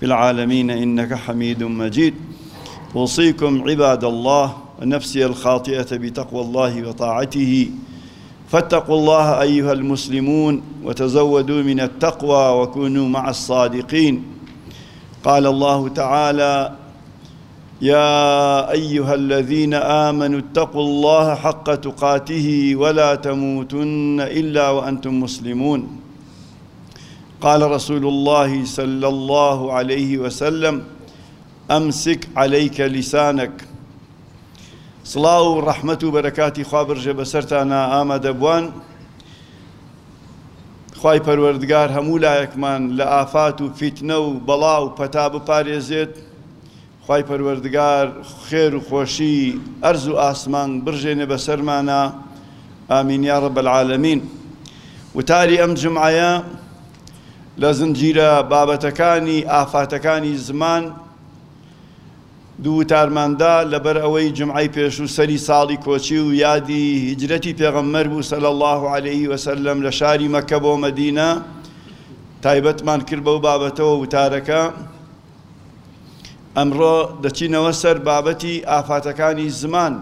في العالمين إنك حميد مجيد أوصيكم عباد الله ونفسي الخاطئة بتقوى الله وطاعته فاتقوا الله أيها المسلمون وتزودوا من التقوى وكونوا مع الصادقين قال الله تعالى يا أيها الذين آمنوا اتقوا الله حق تقاته ولا تموتن إلا وأنتم مسلمون قال رسول اللە صلی اللە علیه وسلم امسک علیک لسانک سڵاو و ڕەحمەت و بەرەکاتی خوا بڕژێ بەسەرتانە ئامادەبووان خی پەروەردگار هەموو لایەکمان لە ئافات و فیتنە و بەڵا و پەتا بپارێزێت خوای پەروەردگار خێر و خۆشی ئەرز و ئاسمان بڕژێنێ بەسەرمانا آمین یا رب العالمین وتاری ئەم جمعەیە لە زنجیرە بابەتەکانی ئافاتەکانی زمان دوو وتارماندا لەبەر ئەوەی جمعەی پێشوو سەری ساڵی کۆچی و یادی هیجرەتی پێغەمبەر بوو صلی الله علیه وسلم لە شاری مەکە بۆ مەدینە تایبەتمان کرد بەو بابەتەوە وتارەکە ئەمڕۆ دەچینەوە سەر بابەتی ئافاتەکانی زمان.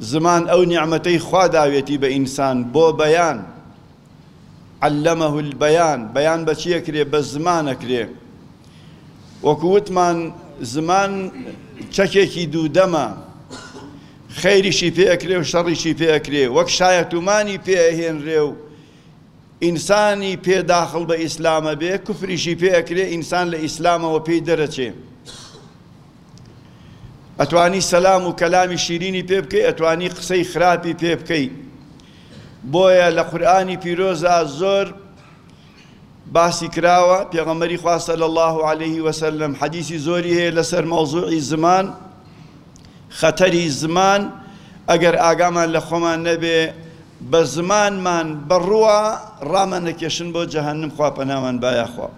زمان ئەو نیعمەتەی خوا داوێتی بە ئینسان بۆ بەیان، علمه البیان، بەیان بە چیە کرێ؟ بە زمانە کرێ. وەکو وتمان زمان چەکێکی دوودەمە، خەیریشی پێ ئەکرێ و شەڕیشی پێ ئەکرێ، وەک شایەتومانی پێ ئەهێنرێ و ئینسانی پێ داخڵ بە ئیسلامە بێ کوفریشی پێ ئەکرێ ئینسان لە ئیسلامەوە پێی دەرەچێ ئەتوانی سەلام و کەلامی شیرینی پێ بکەی ئەتوانی قسەی خراپی پێ بکەی بۆیە لە قورآانی پیرۆزە زۆر باسی کراوە پێغەمەری خواستە لە الله عليه وسلم حەدیسی زۆری هەیە لەسەر مەوزوعی زمان خەتەری زمان ئەگەر ئاگامان لە خۆمان نەبێ بە زمانمان بە ڕووا ڕامان نەکێشن بۆ جەهەنم خوا پەنامان با یاخوا.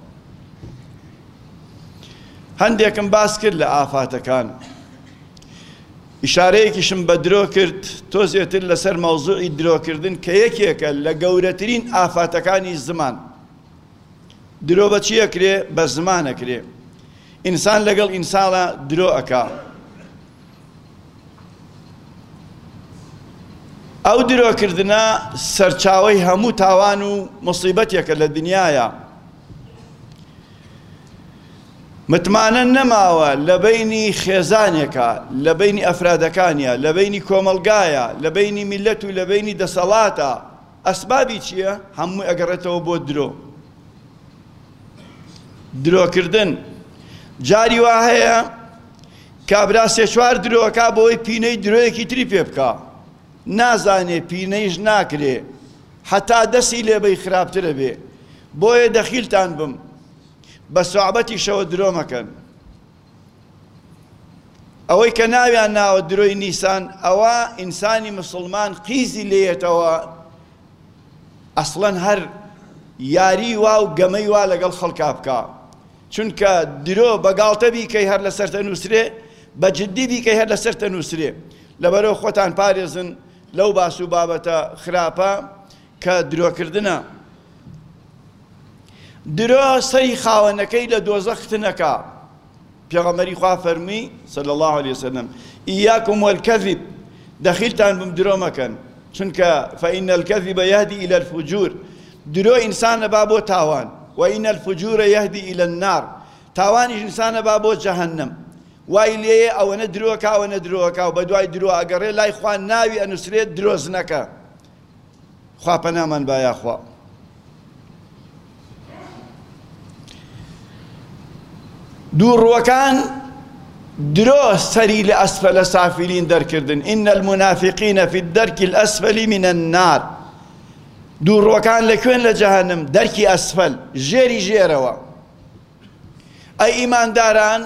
هەندێکم باس کرد لە ئافاتەکان. ئیشارەیەکیشم بە درۆ کرد تۆ زێتر لەسەر مەوزوعی درۆکردن کە یەکێکە لە گەورەترین ئافاتەکانی زمان. درۆ بە چیە کرێ بە زمانە کرێ. ئینسان لەگەڵ ئینسانە درۆ ئەکا. ئەو درۆکردنە سەرچاوەی هەموو تاوان و مصیبەتێکە لە دنیاە متمانە نەماوە لە بینی خێزانێکە لە بینی ئەفرادەکانە لە بینی کۆمەلگایە لە بینی میلەت و لە بینی دەسەڵاتە ئەسبابی چییە هەموو ئەگەڕێتەوە بۆ درۆ درۆکردن جاری وا هەیە کابرا سێ چوار درۆ ئەکا بۆی پینەی درۆیەکی تری پێ بکا نازانێ پینەیش ناکرێ حەتا دەسی لێبەی خراپترە بێ بۆیە دەخیلتان بم بە سوعبەتیشەوە درۆ مەکەن ئەوەی کە ناویان ناوە درۆی نیسان ئەوە ئینسانی مسلمان قیزی لێتەوە ئەسڵەن هەر یاری وا و گەمەی وا لەگەڵ خەڵکا بکە چونکە درۆ بە گاڵتە بیکەی هەر لەسەر دەنووسرێ، بە جدی بیکەی هەر لەسەر دەنووسرێ. لەبەرئەوە خۆتان پارێزن لەو باس و بابەتە خراپە کە درۆکردنە. درۆ سەری خاوەنەکەی لە دۆزەخ ختن ئەکا. پێغەمبەری خوا فەرمووی، صلی اللە علیە وسلم، ایاکم والکذب، دەخیلتان بم درۆ مەکەن، چونکە، فان الکذب یهدی الی الفجور، درۆ ئینسان ئەبا بۆ تاوان، و ان الفجور یهدی الی النار، تاوانیش ئینسان ئەبا بۆ جەهەنەم، وای لێیە ئەوەنە درۆ ئەکا ئەوەنە درۆ ئەکا و بەدوای درۆ ئەگەڕێ لای خوا ناوی ئەنوسرێ درۆزنەکە خوا پەنامان با یاخوا. دوو ڕووەکان درۆ سەری لە ئەسفەلە سافلین دەرکردن ان المنافقین فی الدرک الاسفل من النار دووڕوەکان لە کوێن لە جەهەنم؟ دەرکی ئەسفەل، ژێری ژێرەوە. ئەی ئیمانداران،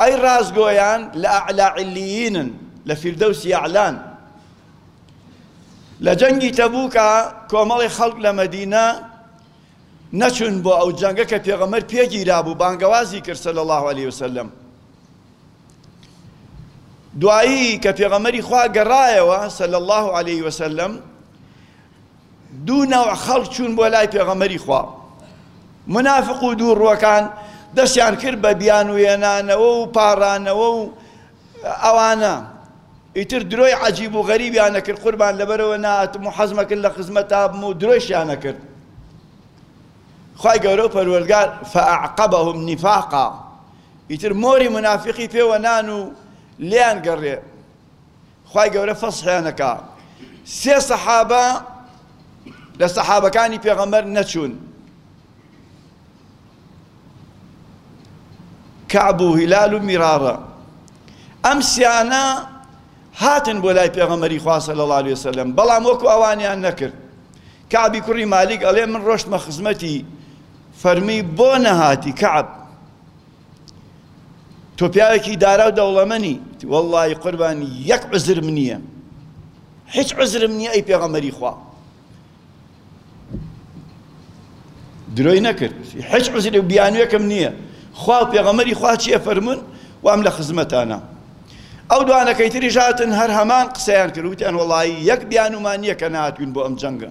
ئەی ڕاستگۆیان لە ئەعلا علیینن، لە فیردەوسی ئەعلان. لە جەنگی تەبووکا کۆمەڵێ خەڵک لە مەدینە نەچوون بۆ ئەو جەنگە کە پێغەمبەر پێگیرابوو بانگەوازی کرد صلی اللە علیە وسلم. دوایی کە پێغەمبەری خوا گەڕایەوە صلی الله علیه و سلم دوو نەوع خەڵک چوون بۆ لای پێغەمبەری خوا منافق و دوو ڕوەکان دەستیان کرد بە بیان وێنانەوە و پاڕانەوە و ئەوانە ئیتر درۆی عجیب و غەریبیان نەکرد قوربان لەبەرەوە ناتم و حەزمەکرد لە خزمەتا بم و درۆشیان نەکرد خی گەورە و پەروەرگار فعقبهم نفاقا ئیتر مۆری مونافیقی پێوە نان و لێیان گەڕێ خوای گەورە فەسحیانەکا سێ سەحابە لە سەحابەکانی پێغەمبەر نەچوون کەعب و هیلال و میراڕە ئەم سیانە هاتن بۆ لای پێغەمەری خواسە لە ڵالی وسلم بەڵام وەکو ئەوانیان نەکرد کابی کوڕی مالیک ئەڵێ من ڕۆشتمە خزمەتی فەرمی بۆ نەهاتی کەعب تۆ پیاوێکی دارا و دەوڵەمەنی وەڵی قوربان یەک عزرم نییە هیچ عزرم نییە ئەی پێغەمەری خوا درۆی نەکرد هیچ عزر و بیانوێکم نییە خوا و پێغەمەری خوا چیە فەرمونون وام لە خزمەتانە ئەو دوانەکەی تری ژاتن هەر هەمان قسەیان کردوتیان وڵی یەک بیانومان نییە کە ناتوین بۆ ئەم جەنگە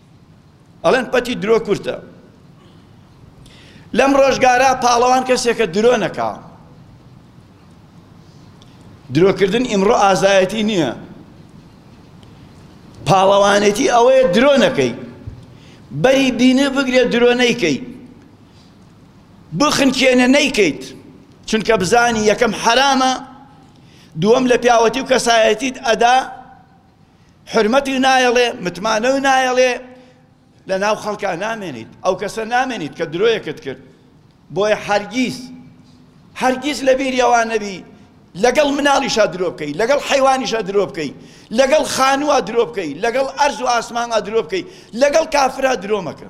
ئەڵێن پەتی درۆ کورتە. لەم ڕۆژگارە پاڵەوان کەسێکە درۆ نەکا. درۆکردن ئیمڕۆ ئازایەتی نییە. پاڵەوانێتی ئەوەیە درۆ نەکەی. بەری بینە بگرێ درۆ نەیکەی. بخنکێنە نەیکەیت. چونکە بزانی یەکەم حەرامە دووەم لە پیاوەتی و کەسایەتیت ئەدا حورمەتی نایەڵێ متمانە و نایەڵێ لەناو خەڵکا نامێنیت ئەو کەسە نامێنیت کە درۆیەکت کرد بۆیە هەرگیز هەرگیز لە بیری ئەوان نەبی لەگەڵ مناڵیشا درۆ بکەی لەگەڵ حیوانیشا درۆ بکەی لەگەڵ خانووە درۆ بکەی لەگەڵ ئەرز و ئاسمانە درۆ بکەی لەگەڵ کافرا درۆ مەکە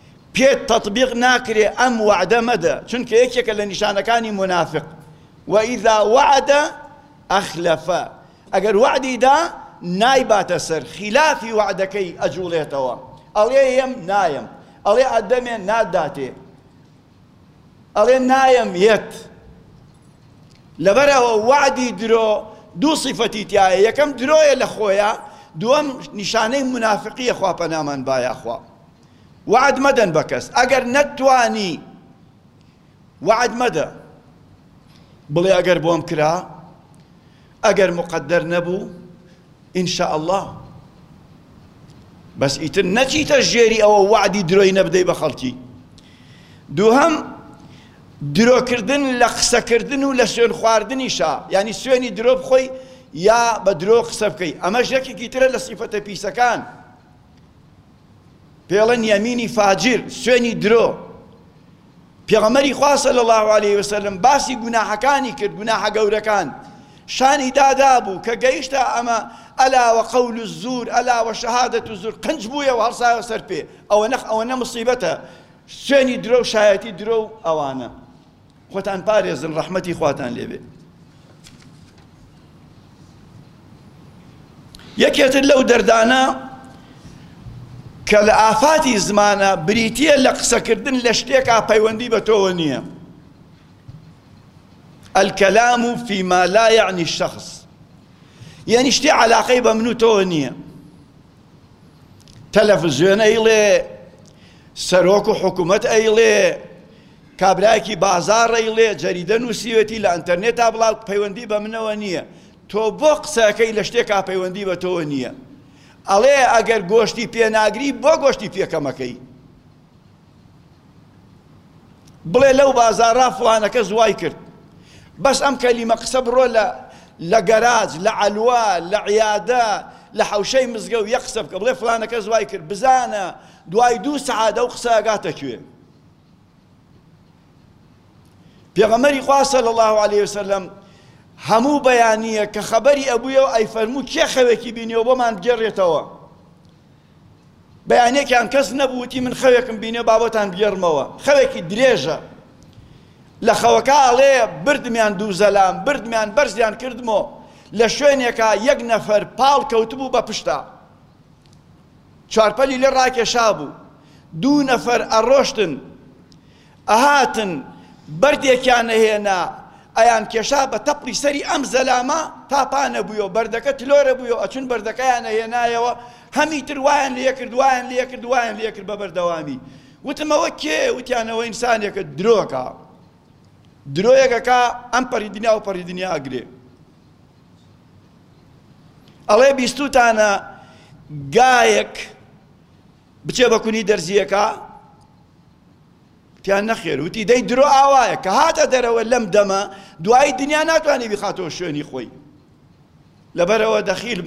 پێت تەتبیق ناکرێ ئەم وەعدە مەدە چونکە یەکێکە لە نیشانەکانی مونافق وەئیزا وەعدە ئەخلەفە ئەگەر وەعدی دا نایباتە سەر خیلافی وەعدەکەی ئەجوڵێتەوە ئەڵێ یەم نایەم ئەڵێ ئەدەمێ ناداتێ ئەڵێ نایەم یەت لەبەرەوە وعدی درۆ دوو صفەتی تایە یەکەم درۆیە لە خۆیە دووەم نیشانەی منافقیە خوا پەنامان بایاخوا وەعد مەدەن بە کەس ئەگەر نەتتوانی وەعد مەدە بڵێ ئەگەر بۆم کرا ئەگەر مقدر نەبوو ان شاء الله بەس ئیتر نەچیتە ژێری ئەوە وعدی درۆی نەبدەی بە خەڵکی دووهم درۆکردن لە قسەکردن و لە سوێن خواردنیشا ینی سوێنی درۆ بخۆی یا بە درۆ قسە بکەی ئەمە ژەکێکی ترە لە سیفەتە پیسەکان پێڵێن یەمینی فاجر، سوێنی درۆ. پێغەمبەری خوا صلی اللە علیە وسلم باسی گوناحەکانی کرد، گوناحە گەورەکان، شانی دادابوو، کە گەیشتە ئەمە، الا وقول الزور الا وشهادە الزور، قنج بوویەوە هەڵسایەوە سەر پێ، ئەوەنە ئەوەنە موسیبەتە، سوێنی درۆ و شایەتی درۆ و ئەوانە. خۆتان پارێزن ڕەحمەتی خواتان لێبێ یەکێتر لەو دەردانە کە لە ئافاتی زمانە بریتە لە قسەکردن لە شتێکا پەیوەندی بە تۆوە نییە الكلام فيما لا يعني الشخص یعنی شتێ علاقەی بە من و تۆوە نییە تەلەفزیۆن ئەیڵێ سەرۆک و حکوومەت ئەیڵێ کابرایەکی بازاڕ ئەیڵێ جەریدە نوسیوێتی لە ئەنتەرنێتا بڵاو پەیوەندی بە منەوە نیە تۆ بۆ قسەکەی لە شتێکا پەیوەندی بە تۆوە نیە ئەڵێ ئەگەر گۆشتی پێ ناگری بۆ گۆشتی پێکەم ئەکەی بڵێ لەو بازاڕا فڵانە کەس وای کرد بەس ئەم کەلیمە قسە بڕۆ لە لە گەراج لە عەلوا لە عیادە لە حەوشەی مزگەوت یە قسە بکە بڵێ فڵانە کەس وای کرد بزانە دوای دوو سەعات ئەو قسە ئەگاتە کوێ پێغەمبەری خوا صلی اللە علیە وسلم هەموو بەیانیە کە خەبەری ئەبوویەوە ئەی فەرموو کێ خەوێکی بینیەوە بۆمان بگێڕێتەوە بەیانێکیان کەس نەبووتی من خەوێکم بینێ بابەتان بگێڕمەوە خەوێکی درێژە لە خەوەکە ئەڵێ بردمیان دوو زەلام بردمیان بەرزیان کردمەوە لە شوێنێکە یەک نەفەر پاڵ کەوتبوو بە پشتا چوارپەلی لێ ڕاکێشابوو، دوو نەفەر ئەڕۆشتن ئەهاتن، بەردێکیان ئەهێنا ئەیانکێشا بە تەپڵی سەری ئەم زەلامە تا پا نەبوویەوە، بەردەکە تلۆرە بوویەوە ئەچوون بەردەکەیان ئەهێنایەوە، هەمی تر وایان لێ کرد، وایان لێ کرد، وایان لێ کرد بە بەردەوامی، وتم ئەوە کێیە؟ وتیان ئەوە ئینسانێکە درۆ ئەکا، درۆیەک ئەکا ئەم پەڕی دنیا و ئەو پەڕی دنیا ئەگرێ. ئەڵێ بیستوتانە گایەک بچێ بە کونی دەرزیەکە تیان نەخێر وتی دەی درۆ ئاوایە کە هاتە دەرەوە لەم دەمە دوایی دنیا ناتوانانی بخاتەوە شوێنی خۆی لەبەرەوە دەخیل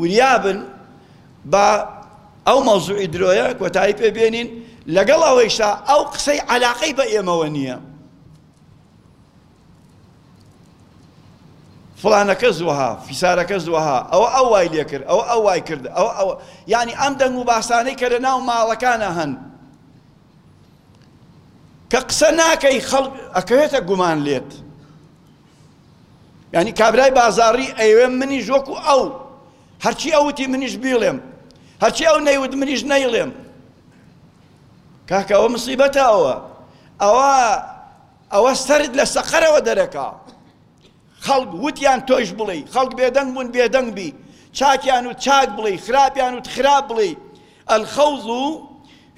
وریابن با ئەو مەوزوعی درۆیە کۆتایی پێ بێنین لەگەڵ ئەوەیشا ئەو قسەی علاقەی بە ئێمەوە نییە فڵانە کەس وەها، فیسارە کەس وەها، ئەوە ئەو وای لێ کرد، ئەوە ئەو وای کرد، ئەوە ئەوە. یانی ئەم دەنگ و باسانەی کە لە ناو ماڵەکانا هەن، کە قسە ناکەی خەڵک ئەکەوێتە گومان لێت. یانی کابرای بازاڕی ئەیەوێ منیش وەکو ئەو هەرچی ئەوتی منیش بیڵێم، هەرچی ئەو نەیوت منیش نەیڵێم. کاکە ئەوە مسیبەتە ئەوە. ئەوە ئەوە سەرت لە سەقەرەوە دەرەکا خەڵک وتیان تۆیش بڵێی خەڵک بێدەنگ بوون بێدەنگ بی چاکیان وت چاک بڵێی خراپیان وت خراپ بڵێی الخوض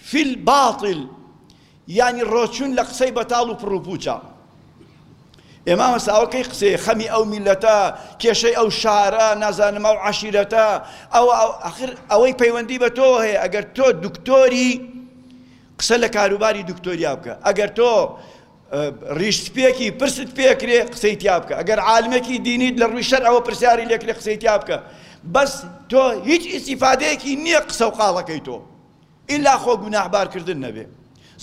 في الباطل یعنی ڕۆچون لە قسەی بەتاڵ و پڕوپوچە ئێمامە ساوەکەی قسەیە خەمی ئەو میلەتە کێشەی ئەو شارە نازانم ئەو عشیرەتە ئەوە ئەخر ئەوەی پەیوەندی بە تۆ هەیە ئەگەر تۆ دکتۆری قسە لە کاروباری دکتۆریا بکە ئەگەر تۆ ڕیش سپیەکی پرست پێکرێ قسەی تیا بکە ئەگەر عالمێکی دینیت لە ڕووی شەر ئەوە پرسیاری لێکرێ قسەی تیا بکە بەس تۆ هیچ ئیسیفادەیەکی نییە قسە و قاڵەکەی تۆ ئیلا خۆ گوناهبارکردن نەبێ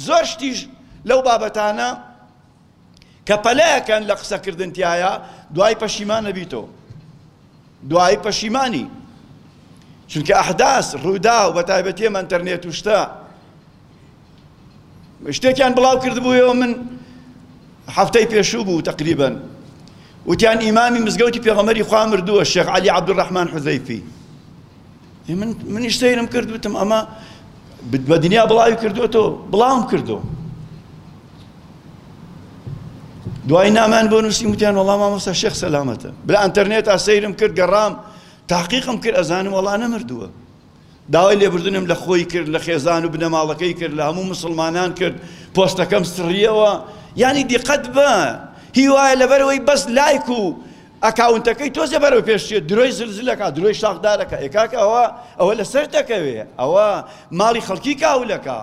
زۆر شتیش لەو بابەتانە کە پەلەکەن لە قسەکردن تیایا دوای پەشیمان نەبیتەوە دوای پەشیمانی چونکە ئەحداس ڕوودا و بە تایبەتی ئەم ئەتەرنێت و شتە شتێکیان بڵاو کردبووەوە من هەفتەی پێشوو بوو تقریبن وتیان ئیمامی مزگەوتی پێغەمەری خوا مردووە شێخ علی عبدالرحمن حزەیفی من منیش سەیرم کرد وتم ئەمە بە دنیا بڵاوی کردوێتەوە بڵاوم کردو دوای نامان بۆ نووسی وتیان وەڵام مامۆستا شێخ سەلامەتە بلا ئەتەرنێت تا سەیرم کرد گەڕام تاقیقم کرد ئەزانم وەڵا نەمردووە داوای لێبردنم لە خۆی کرد لە خێزان و بنەماڵەکەی کرد لە هەموو مسلمانان کرد پۆستەکەم سڕیەوە ینی دیقەت بە هیوایە لەبەرەوەی بەس لایک و ئەکاونتەکەی تۆزێ بەرەو پێش چێ درۆی زل زل ئەکا درۆی شاخ دار ئەکا ئێ کاکە ئەوە ئەوە لە سەرت ئەکەوێ ئەوە ماڵی خەڵکی کاول ئەکا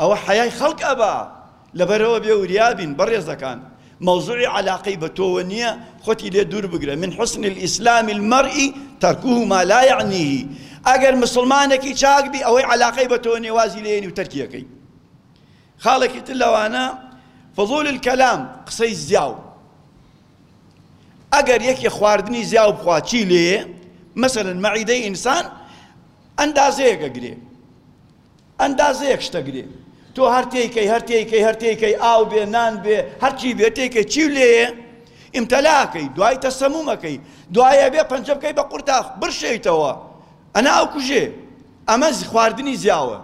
ئەوە حەیای خەڵک ئەبا لەبەر ئەوە بێ وریا بین بەڕێزەکان مەوزوعی عەلاقەی بە تۆوە نییە خۆتی لێ دوور بگرە من حسن الاسلام المرء ترکه ما لا یعنیه ئەگەر مسلمانێکی چاک بی ئەوەی عەلاقەی بە تۆوە نییە وازی لێ و تەرکیەکەی خاڵێکی تر لەوانە فضول الكلام قسەی زیاو ئەگەر یەکێ خواردنی زیاو بخوا چی لێیێ مەسەلەن مەعیدەی ئینسان ئەندازەیەک ئەگرێ ئەندازەیەک شتە گرێ تۆ هەر تێیکەی هەر تێیکەی هەر تێیکەی ئاو بێ نان بێ هەرچی بێ تێکە چی لێیە ئیمتەلاکەی دوای تەسەمومەکەی دوایە بێ پەنجە بکەی بە قورتاف بڕشێیتەوە ئەنا ئەو کوژێ ئەمە خواردنی زیاوە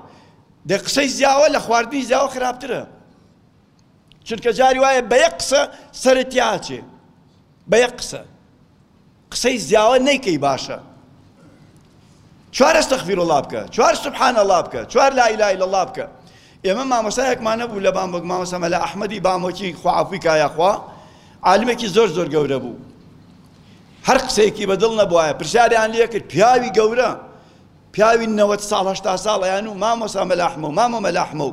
دە قسەی زیاوە لە خواردنی زیاوە خراپترە چونکە جاری وایە بە یەک قسە سەرت تیاچێ بە یەک قسە قسەی زیاوە نەیکەی باشە چوار استغفر الله بکە چوار سبحان الله بکە چوار لا اله الا الله بکە ئێمە مامۆسایەکمان نەبوو لە بامبک مامۆسا مەلا ئەحمەدی بامۆکی خوافی کایاخوا عالمێکی زۆر زۆر گەورە بوو هەر قسەیەکی بەدڵ نەبووایە پرسیاریان لێ کرد پیاوی گەورە پیاوی نەوەت ساڵ هەشتا ساڵیان و مامۆسا مەلاحمە و مامۆ مەلاحمە و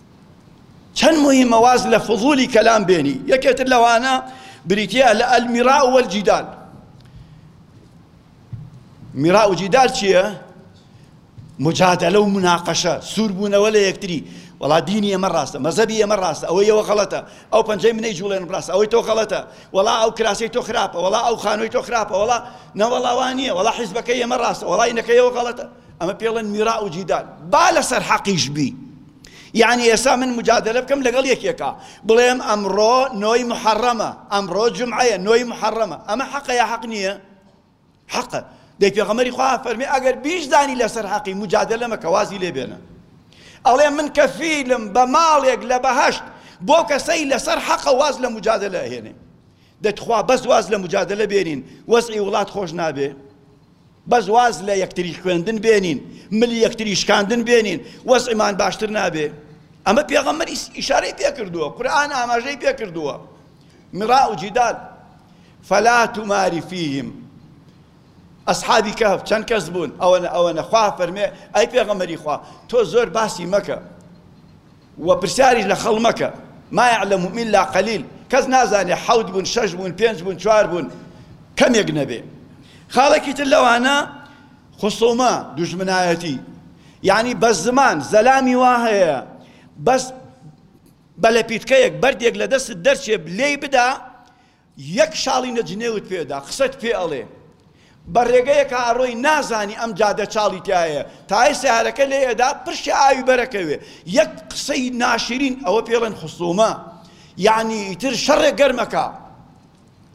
چەند موهیمە واز لە فضولی کەلام بێنی یەکێتر لەوانە بریتیە لە ئەلمیرا وەل جیدال میرا و جیدال چییە؟ مجادلە و مناقەشە سووربوونەوە لە یەکتری وڵا دینی ئەمە ڕاستە مەزەبی ئەمە ڕاستە ئەوە یەوە غەڵەتە ئەو پەنجەی منەی جوڵێن ڕاست ئەوەی تۆ غەڵەتە وڵا ئەو کراسی تۆ خراپە وڵا ئەو خانووی تۆ خراپە وڵا نەوەڵاوانیە وڵا حیزبەکەی ئەمە ڕاستە وڵای نەکەیەوە غەڵەتە ئەمە پێڵێن میرا و جیدال با لەسەر حەقیش بی یەعنی ئێستا من مجادلە بکەم لەگەڵ یەکێکا بڵێم ئەمڕۆ نۆی محەڕەمە ئەمڕۆ جمعەیە نۆی محەڕەمە ئەمە حەقە یا حەق نییە حەقە دەی پێغەمەری خوا فەرمی ئەگەر بیشزانی لەسەر حەقی مجادلە مەکە وازی لێ بێنە ئەڵێ من کەفیلم بە ماڵێک لە بەهەشت بۆ کەسەی لەسەر حەقە واز لە مجادلە هێنێ دەتخوا بەس واز لە مجادلە بێنین وەزعی وڵات خۆش نابێ بەس واز لە یەکتری خوێندن بێنین ملی یەکتری شکاندن بێنین وەزعمان باشتر نابێ ئەمە پێغەمبەری ئیشارەی پێکردووە قورآن ئاماژەی پێکردووە مراء و جیدال فلا تماری فیهم ئەسحابی کەف چەند کەس بوون ئەوەنە ئەوەنە خوا فەرمێ ئەی پێغەمەری خوا تۆ زۆر باسی مەکە وە پرسیاریش لە خەڵ مەکە ما یعلمهم الا قلیل کەس نازانێ حەوت بوون شەش بوون پێنج بوون چوار بوون کەمێک نەبێ خاڵێکی تر لەوانە خصومە دوژمنایەتی یعنی بە زمان زەلامی وا هەیە بەس بە لەپیتکەیەک بەردێک لە دەستت دەرچێ لێی بدا یەک شاڵینە جنێوت پێدا قسەت پێ ئەڵێ بە رێگەیەکا ئەڕۆی نازانی ئەم جادە چاڵی تیایە تایەی سەیارەکە لێ ئەدا پرشێ ئاوی بەرەکەوێ یەک قسەی ناشرین ئەوە پێڵێن خسومە یعنی ئیتر شەڕێ گەرمەکە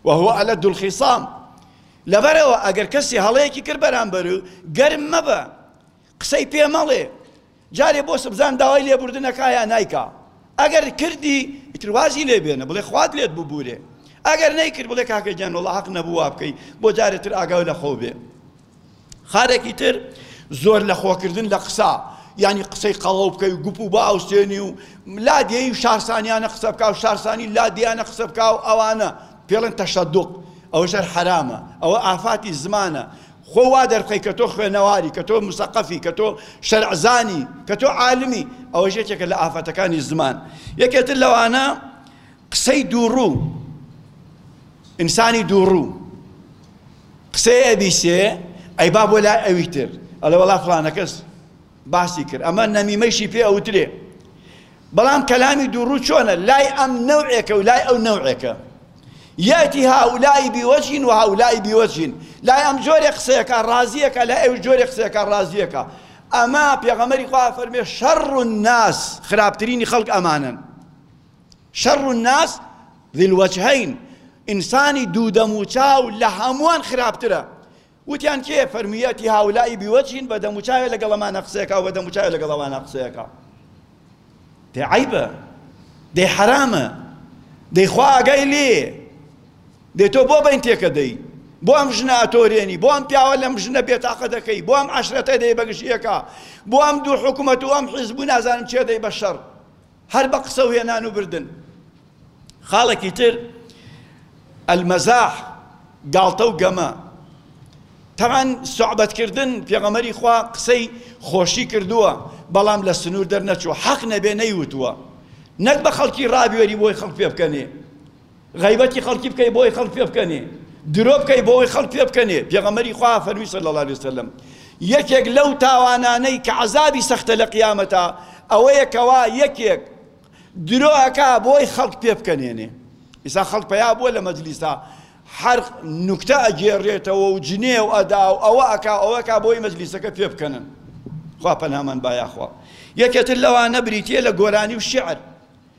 وهو ئەلەد الخیسام لەبەرەوە ئەگەر کەسی هەڵەیەکی کرد بەرامبەر گەرم مەبە قسەی پێ مەڵێ جارێ بۆ سبزان داوای لێبوردن ئەکا یا نایکا ئەگەر کردی ئیتر وازی لێ بێنە بڵێ خوات لێت ببورێ ئەگەر نەیکرد بڵێ کاکە گیان وەڵا حەق نەبوو وا بکەی بۆ جارێ تر ئاگاو لە خۆو بێ خارێکی تر زۆر لە خۆکردن لە قسە یعنی قسەی قەڵەو بکەی و گوپ و با ئەوستێنی و لا دێی و شارسانیانە قسە بکا و شارسانی لا دیانە قسە بکا و ئەوانە پێڵێن تەشەدوق ئەوە شەر حەرامە ئەوە ئافاتی زمانە خۆ وا دەرخەی کە تۆ خوێنەواری، کە تۆ موسەقەفی، کە تۆ شەرعزانی، کە تۆ عالمی، ئەوەش یەکێکە لە ئافەتەکانی زمان. یەکێ تر لەوانە قسەی دووڕوو، ئینسانی دووڕوو، قسەیە ئەبیسێ، ئەیبا بۆ لای ئەوی تر، ئەڵێ وەڵا فڵانەکەس، باسی کرد ئەمە نەمیمەیشی پێ ئەوترێ بەڵام کەلامی دووڕوو چۆنە لای ئەم نەوعێکە و لای ئەو نەوعێکە یاتی هاولای بیوەجین و هاولای بیوەجین لای ئەم جۆرێ قسەیەکە ڕازیەکە لای ئەو جۆرێ قسەکە ڕازیەکە ئەمە پێغەمەری خوا فەرمێ شەڕ و ناس خراپترینی خەڵک ئەمانن شەڕ و ناس ذیلوەجهین ئینسانی دوو دەم و چاو لە هەمووان خراپترە وتیان کێ فەرموویەتی هاولاء بوجه بە دەموچاوێ لەگەڵ ئەمانە قسە یەکا و بە دەموچاوێ لەگەڵ ئەوانە قسە یەکا دەی عەیبە دەی حەرامە دەی خوا ئاگای لێ دەی تۆ بۆ بەین تێکە دەی بۆ ئەم ژنە ئەتۆرێنی بۆ ئەم پیاوە لەم ژنە بێتاقە دەکەی بۆ ئەم عشرەتە دەی بەگشیەکە بۆ ئەم دوو حکوومەت و ئەم حیزب و نازانم چێ دەی بە شەڕ هەر بە قسە و هێنان و بردن. خاڵێکی تر، المزاح، گاڵتە و گەمە. تەبعەن سوعبەتکردن، پێغەمبەری خوا قسەی خۆشی کردووە، بەڵام لە سنوور دەرنەچووە، حەق نەبێ نەیوتووە. نەک بە خەڵکی ڕابوێری بۆی خەڵک پێ بکەنێ. غەیبەتی خەڵکی بکەی بۆی خەڵک پێ بکەنێ درۆ بکەی بۆی خەڵک پێ بکەنێ پێغەمبەری خوا فەرمی صلی الله علیه وسلم یەکێک لەو تاوانانەی کە عەزابی سەختە لە قیامەتا ئەوەیە کەوا یەکێک درۆ ئەکا بۆی خەڵک پێ بکەنێنێ ئیسا خەڵک پیا بووە لە مەجلیسا هەر نوکتە ئەگێڕێتەوە و جنێو ئەدا و ئەوە ئەکا ئەوەکا بۆی مەجلیسەکە پێ بکەنن خوا پەنامان بایاخوا یەکێتر لەوانە بریتە لە گۆرانی و شعر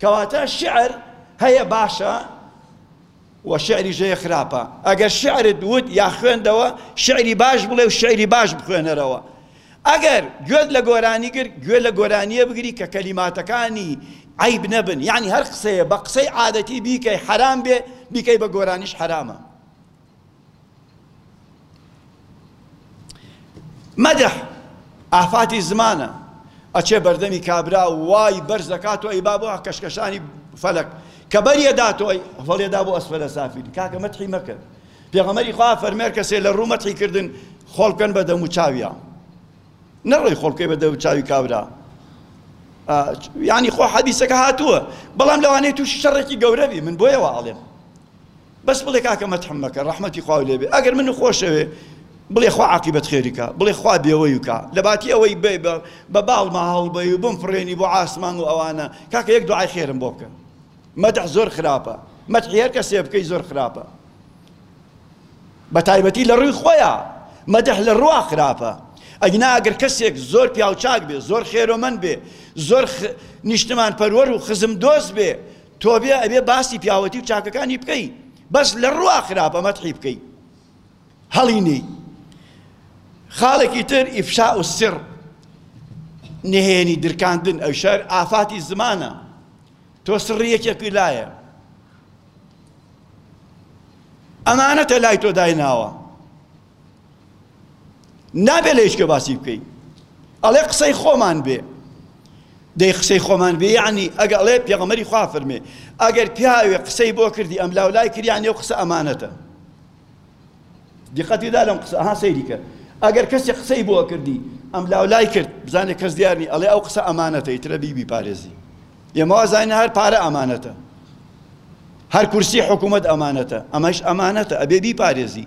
کەواتە شیعر هەیە باشە و شیعریش هەیە خراپە. ئەگەر شیعرت وت یا خوێندەوە، شیعری باش بڵێ و شیعری باش بخوێنەرەوە. ئەگەر گوێت لە گۆرانی گرت، گوێ لە گۆرانییە بگری کە کەلیماتەکانی عەیب نەبن. یانی هەر قسەیە بە قسەی عادەتی بیکەی حەرام بێ، بیکەی بە گۆرانیش حەرامە. مەدح ئافاتی زمانە ئەچێ بەردەمی کابرا وای بەرز دەکات و ئەیبا بۆ کەشکەشانی فەلەک کە بەریەدا تۆی هەڵێدا بۆ ئەسفەلە سافیلی کاکە مەتحی مەکرد پێغەمەری خوا فەرمێر کەسێ لە ڕوو مەتحی کردن خۆڵکەن بە دەم و چاویان نەڕۆی خۆڵکەی بە دەم و چاوی کابرا ینی خۆ حەدیسەکە هاتووە بەڵام لەوانەیە تووشی شەڕێکی گەورەبی من بۆیەوە ئاڵێم بەس بڵێ کاکە مەتحم مەکە ڕەحمەتی خواو لێ بێ ئەگەر من خۆشەوێ بڵێ خوا عاقیبەت خێری کا بڵێ خوا بێوەی کا لە باتی ئەوەی بێ بە بە باڵما هەڵبەی و بم فڕێنی بۆ ئاسمان و ئەوانە کاکە یەک دوعای خێرم بۆ بکە مەدح زۆر خراپە مەدحی هەر کەسێ بکەی زۆر خراپە بە تایبەتی لە ڕووی خۆیە مەدح لە ڕوا خراپە ئەگنا ئەگەر کەسێک زۆر پیاوچاک بێ زۆر خێرۆمەند بێ زۆر نیشتمان پەروەر و خزم دۆست بێ تۆ بێ ئەبێ باسی پیاوەتی و چاکەکانی بکەی بەس لە ڕوا خراپە مەتحی بکەی هەڵی نێی خاڵێکی تر ئیفشا و سڕ نهێنی درکاندن ئەو شەر ئافاتی زمانە تۆ سڕی یەکێکی لایە ئەمانەتە لای تۆ دایناوە نابێ لە هیچ کە باسی بکەی ئەڵێ قسەی خۆمان بێ دەی قسەی خۆمان بێ یعنی ئەگە ئەڵێ پێغەمەری خوا فەرمێ ئەگەر پیاوێ قسەی بۆ کردی ئەم لاولای کریان نێو قسە ئەمانەتە دیقەتی دا لەم قسە ها سەیری کرد ئەگەر کەسێک قسەی بۆ کردی ئەم لاولای کرد بزانێ کەس دیارنی ئەڵێ ئەو قسە ئەمانەتە ئیترە بیبی پارێزی ئێمەوا زانین هەر پارە ئەمانەتە هەر کورسی حکوومەت ئەمانەتە ئەمەش ئەمانەتە ئەبێ بیپارێزی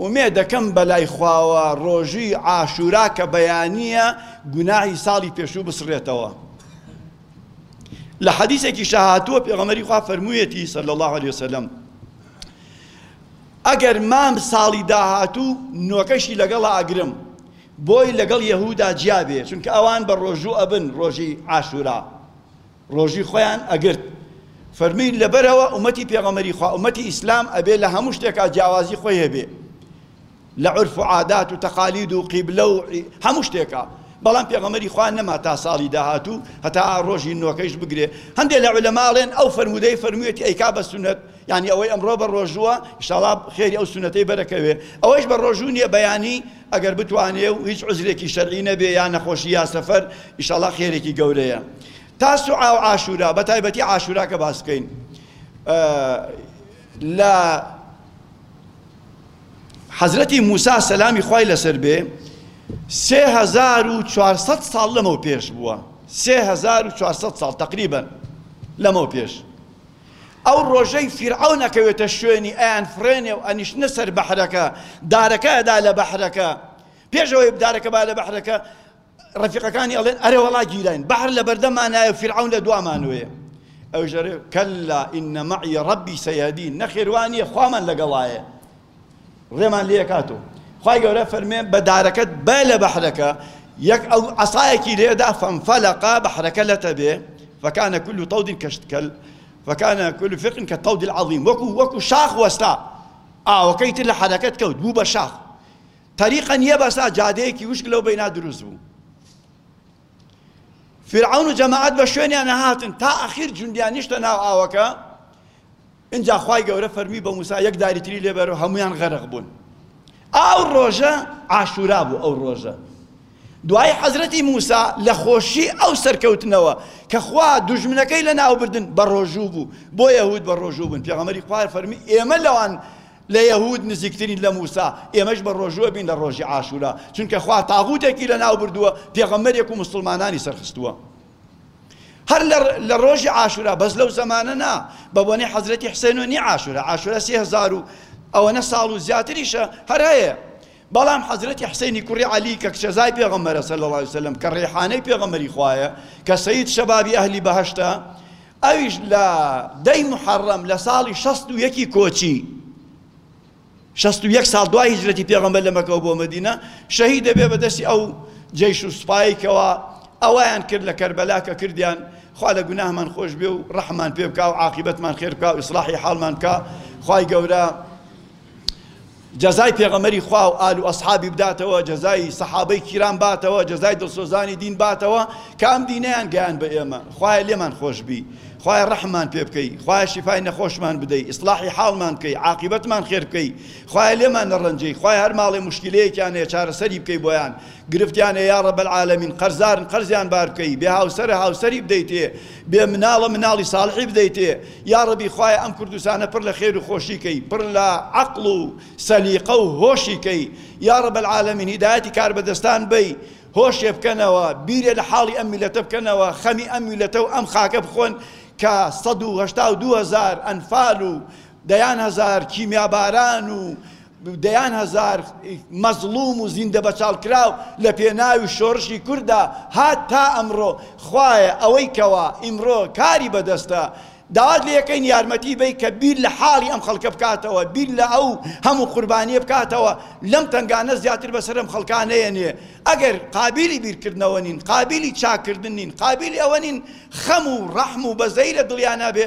ئومێدەکەم بەلای خواوە ڕۆژوی عاشورا کە بەیانیە گوناحی ساڵی پێشوو بسڕێتەوە لە حەدیسێکیشا هاتووە پێغەمەری خوا فەرموویەتی صلی الله علیه وسلم ئەگەر مام ساڵی داهاتوو نۆکەشی لەگەڵ ئاگرم بۆی لەگەڵ یەهودا جیابێ چونکە ئەوان بە ڕۆژوو ئەبن ڕۆژی عاشورا ڕۆژی خۆیان ئەگرت فەرمووی لەبەرئەوە ئومەتی پێغەمبەری خوا ئومەتی ئیسلام ئەبێ لە هەموو شتێکا جیاوازی خۆی هەبێ لە عرف و عادات و تەقالید و قیبلە و هەموو شتێکە بەڵام پێغەمەری خوا نەما تا ساڵی داهاتوو هەتا ڕۆژی نۆکەیش بگرێ هەندێ لە علەماڵێن ئەو فەرمودەی فەرموویەتی ئەیکا بە سونەت یعنی ئەوەی ئەمڕۆ بە ڕۆژووە شڵاب خێری ئەو سونەتەی بەرەکەوێ ئەوەیش بە ڕۆژوو نیە بەیانی ئەگەر بتوانێ و هیچ عوزرێکی شەرعی نەبێ یا نەخۆشی یا سەفەر ئیشاڵا خێرێکی گەورەیە تاسوعا و عاشورا بە تایبەتی عاشورا کە باس بکەین لە حەزرەتی موسا سەلامی خوای لەسەر بێ 3400 ساڵ لەمەو پێش بووە 3400 ساڵ تقریبا لەمەو پێش ئەو ڕۆژەی فیرعەون ئەکەوێتە شوێنی ئەیانفڕێنێ و ئەنیشنە سەر بەحرەکە دارەکە ئەدا لە بەحرەکە پێش ئەوەی دارەکە با لە بەحرەکە ڕەفیقەکانی ئەڵێن ئەرێ وەڵا گیراین بەحر لە بەردەمانایە فیرعەون لە دوامانوێ ئەوژەرێ کەللا ئینە مەعی ڕەبی سەیەدین نەخێر وانیە خوامان لەگەڵایە ڕێمان لێ ئەکات و خوای گەورە فەرمێ بە دارەکەت بە لە بەحرەکە یەک ئەو عەسایەکی لێدا فەنفەلەقا بەحرەکە لەتەبێ فەکانە کل طود کەشتکەل فەکانە کل فرق کە طود العظیم وەکو وەکو شاخ وەستا ئاوەکەی تر لە حەرەکەت کەوت بوو بە شاخ طریقا یەبەسا جادەیەکی وشک لەو بەینا دروست بوو فیرعەون و جەماعەت بە شوێنیانا هاتن تا ئەخیر جوندیان نیشتە ناو ئاوەکە ئینجا خوای گەورە فەرمی بە موسا یەک داری تری لێبەر و هەمویان غەرق بوون ئەو ڕۆژە عاشورا بوو ئەو ڕۆژە دوای حەزرەتی موسا لە خۆشی ئەو سەرکەوتنەوە کە خوا دوژمنەکەی لە ناوبردن بە ڕۆژوو بوو بۆ یەهود بە ڕۆژوو بوون پێغەمەری خوار فەرمی ئێمە لەوان لە یەهوود نزیکترین لە مووسا، ئێمەش بەڕۆژووە بین لە ڕۆژی عاشوورا، چونکە خوا تاغووتێکی لەناو بردووە، پێغەمبەرێک و موسڵمانانی سەرخستووە. هەر لە لە ڕۆژی عاشوورا، بەس لەو زەمانە نا، بە بۆنەی حەزرەتی حسێن و نی عاشوورا، عاشوورا سێ هەزار و ئەوەنە ساڵ و زیاتریشە هەر هەیە، بەڵام حەزرەتی حسێنی کوڕی عەلی کە کچەزای پێغەمبەرە صلی اللە علیە وسلم کە ڕەیحانەی پێغەمبەری خوایە، کە سەید شەبابی ئەهلی بەهەشتە، ئەویش لە دە ی موحەڕەم لە ساڵی شەست و یەک ی کۆچی، شەست و یەک ساڵ دوای هیجرەتی پێغەمبەر لە مەکەوە بۆ مەدینە، شەهید دەبێت بە دەستی ئەو جەیش و سوپایەی کەوا ئەویان کرد لە کەربەلا کە کردیان، خوا لە گوناهمان خۆش بێ و ڕەحممان پێ بکا و عاقیبەتمان خێر بکا و ئیسڵاحی حاڵمان بکا، خوای گەورە. جەزای پێغەمبەری خوا و ئال و ئەسحابی بداتەوە جەزای سەحابەی کیرام باتەوە جەزای دڵسۆزانی دین باتەوە کە ئەم دینیان گەیان بە ئێمە خوایە لێمان خۆشببی خوایە ڕەحمان پێ بکەی خوایە شیفای نەخۆشمان بدەی ئیسلاحی حاڵمان بکەی عاقبەتمان خێر بکەی خوایە لێمان نەڕەنجەی خوای هەر ماڵێ مشکلەیەکیان هەیە چارەسەری بکەی بۆیان گرفتیان هەیە یا ڕەب العالمین قەرزارن قەرزیان بار بکەی بێ هاوسەرە هاوسەری بدەیتێ بێ مناڵە مناڵی ساڵحی بدەیتێ یاڕەبی خوایە ئەم کوردستانە پڕ لە خێر و خۆشی کەی پڕ لە عەقڵ و سەلیقە و هۆشی کەی یاڕەب العالمین هیدایەتی کاربەدەستان بەی هۆشێ بکەنەوە بیرێ لە حاڵی ئەم میلەتە بکەنەوە خەمی ئەم میلەتە و ئەم خاکە بخۆن کە سەد و هەشتا و دوو هەزار ئەنفال و دەیان هەزار کیمیاباران و دەیان هەزار مەزڵوم و زیندە بەچاڵکراو لە پێناوی شۆڕشی کورددا هات تا ئەمڕۆ، خوایە ئەوەی کەوا ئیمڕۆ کاری بەدەستە داوات لێ ئەکەین یارمەتی بەی کە بیر لە حاڵی ئەم خەڵکە بکاتەوە بیر لە ئەو هەموو قوربانیە بکاتەوە لەم تەنگانە زیاتر بەسەر ئەم خەڵکا نەیەنێ ئەگەر قابیلی بیرکردنەوە نین قابیلی چاکردن نین قابیلی ئەوە نین خەم و ڕەحم و بەزەی لە دڵیانا بێ